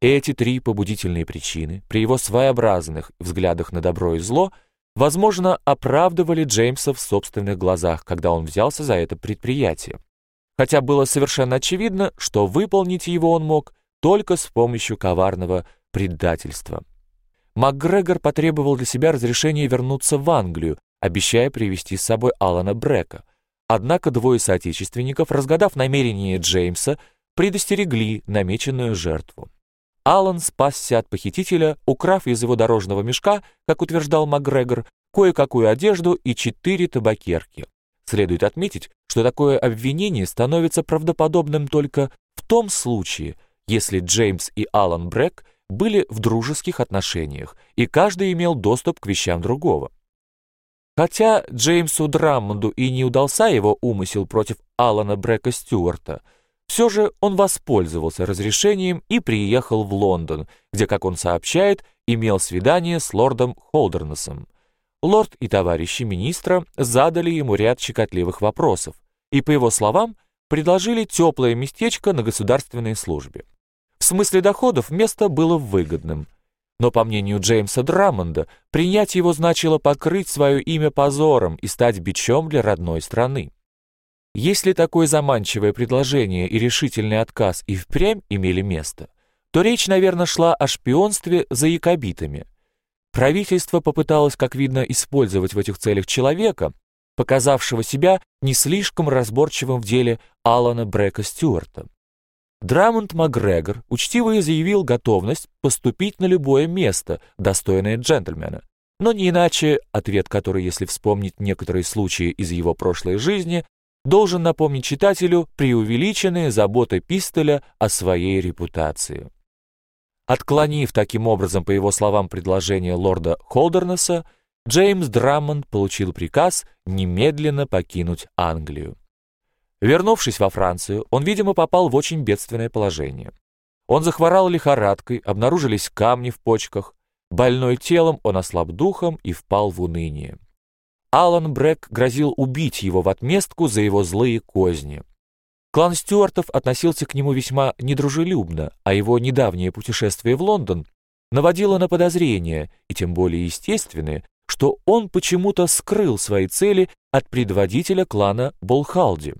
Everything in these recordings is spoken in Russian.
Эти три побудительные причины, при его своеобразных взглядах на добро и зло, возможно, оправдывали Джеймса в собственных глазах, когда он взялся за это предприятие. Хотя было совершенно очевидно, что выполнить его он мог только с помощью коварного предательства. МакГрегор потребовал для себя разрешения вернуться в Англию, обещая привести с собой Алана Брека. Однако двое соотечественников, разгадав намерение Джеймса, предостерегли намеченную жертву. Алан спасся от похитителя, украв из его дорожного мешка, как утверждал МакГрегор, кое-какую одежду и четыре табакерки. Следует отметить, что такое обвинение становится правдоподобным только в том случае, если Джеймс и Алан Брэк были в дружеских отношениях, и каждый имел доступ к вещам другого. Хотя Джеймсу Драммонду и не удался его умысел против Алана Брека Стюарта, все же он воспользовался разрешением и приехал в Лондон, где, как он сообщает, имел свидание с лордом Холдернесом. Лорд и товарищи министра задали ему ряд щекотливых вопросов и, по его словам, предложили теплое местечко на государственной службе. В смысле доходов место было выгодным – но, по мнению Джеймса Драмонда, принять его значило покрыть свое имя позором и стать бичом для родной страны. Если такое заманчивое предложение и решительный отказ и впрямь имели место, то речь, наверное, шла о шпионстве за якобитами. Правительство попыталось, как видно, использовать в этих целях человека, показавшего себя не слишком разборчивым в деле Алана Брека Стюарта. Драмонд Макгрегор учтиво заявил готовность поступить на любое место, достойное джентльмена. Но не иначе, ответ который, если вспомнить некоторые случаи из его прошлой жизни, должен напомнить читателю преувеличенные заботы Пистоля о своей репутации. Отклонив таким образом, по его словам, предложение лорда Холдернесса, Джеймс Драмонд получил приказ немедленно покинуть Англию. Вернувшись во Францию, он, видимо, попал в очень бедственное положение. Он захворал лихорадкой, обнаружились камни в почках. Больной телом, он ослаб духом и впал в уныние. Алан Брэк грозил убить его в отместку за его злые козни. Клан Стюартов относился к нему весьма недружелюбно, а его недавнее путешествие в Лондон наводило на подозрения, и тем более естественные, что он почему-то скрыл свои цели от предводителя клана Болхалди.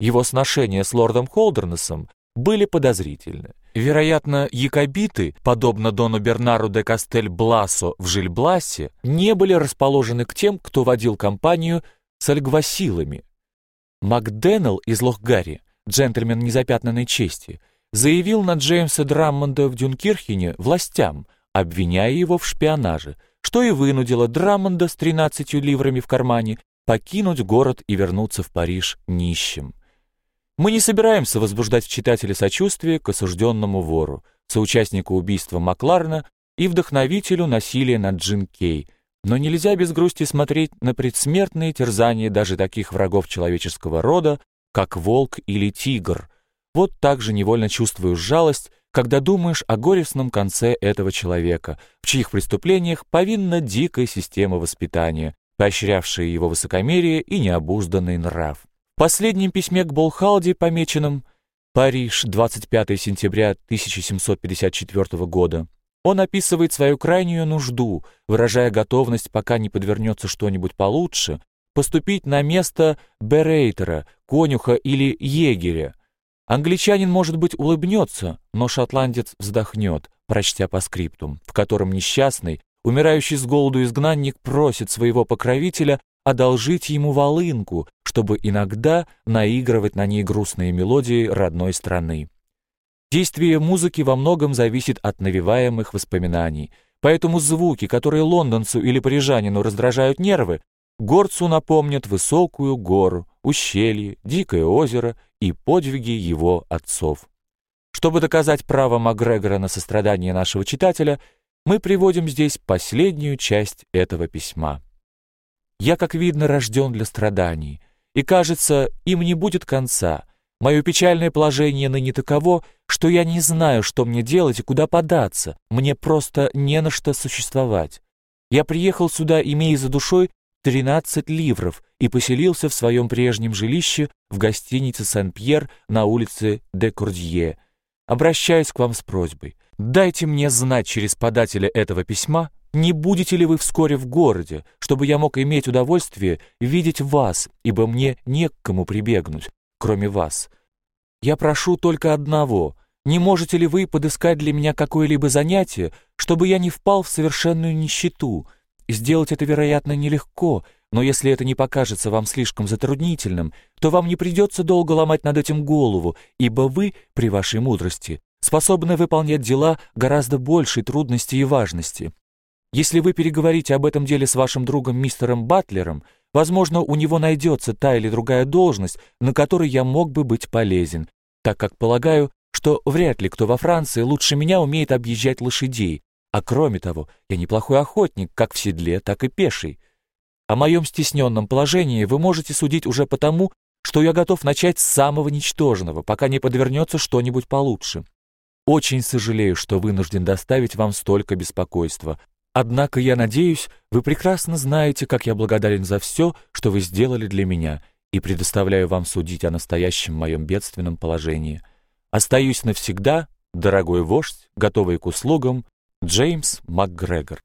Его сношения с лордом Холдернесом были подозрительны. Вероятно, якобиты, подобно дону Бернару де Кастель-Бласо в Жильбласе, не были расположены к тем, кто водил компанию с альгвасилами. Макденнелл из Лохгари, джентльмен незапятнанной чести, заявил на Джеймса Драммонда в Дюнкирхене властям, обвиняя его в шпионаже, что и вынудило Драммонда с 13 ливрами в кармане покинуть город и вернуться в Париж нищим. Мы не собираемся возбуждать в читателе сочувствие к осужденному вору, соучастнику убийства Макларна и вдохновителю насилия над Джин Кей, но нельзя без грусти смотреть на предсмертные терзания даже таких врагов человеческого рода, как волк или тигр. Вот так же невольно чувствуешь жалость, когда думаешь о горестном конце этого человека, в чьих преступлениях повинна дикая система воспитания, поощрявшая его высокомерие и необузданный нрав последнем письме к Болхалде, помеченном «Париж, 25 сентября 1754 года», он описывает свою крайнюю нужду, выражая готовность, пока не подвернется что-нибудь получше, поступить на место берейтера, конюха или егеря. Англичанин, может быть, улыбнется, но шотландец вздохнет, прочтя по скриптум, в котором несчастный, умирающий с голоду изгнанник просит своего покровителя одолжить ему волынку, чтобы иногда наигрывать на ней грустные мелодии родной страны. Действие музыки во многом зависит от навеваемых воспоминаний, поэтому звуки, которые лондонцу или парижанину раздражают нервы, горцу напомнят высокую гору, ущелье, дикое озеро и подвиги его отцов. Чтобы доказать право Макгрегора на сострадание нашего читателя, мы приводим здесь последнюю часть этого письма. Я, как видно, рожден для страданий, и, кажется, им не будет конца. Мое печальное положение ныне таково, что я не знаю, что мне делать и куда податься, мне просто не на что существовать. Я приехал сюда, имея за душой 13 ливров, и поселился в своем прежнем жилище в гостинице Сен-Пьер на улице де Кордье. Обращаюсь к вам с просьбой. Дайте мне знать через подателя этого письма, не будете ли вы вскоре в городе, чтобы я мог иметь удовольствие видеть вас, ибо мне не к кому прибегнуть, кроме вас. Я прошу только одного. Не можете ли вы подыскать для меня какое-либо занятие, чтобы я не впал в совершенную нищету? Сделать это, вероятно, нелегко, но если это не покажется вам слишком затруднительным, то вам не придется долго ломать над этим голову, ибо вы, при вашей мудрости, способны выполнять дела гораздо большей трудности и важности. Если вы переговорите об этом деле с вашим другом мистером Батлером, возможно, у него найдется та или другая должность, на которой я мог бы быть полезен, так как полагаю, что вряд ли кто во Франции лучше меня умеет объезжать лошадей, а кроме того, я неплохой охотник, как в седле, так и пеший. О моем стесненном положении вы можете судить уже потому, что я готов начать с самого ничтожного, пока не подвернется что-нибудь получше. Очень сожалею, что вынужден доставить вам столько беспокойства, Однако я надеюсь, вы прекрасно знаете, как я благодарен за все, что вы сделали для меня, и предоставляю вам судить о настоящем моем бедственном положении. Остаюсь навсегда, дорогой вождь, готовый к услугам, Джеймс МакГрегор.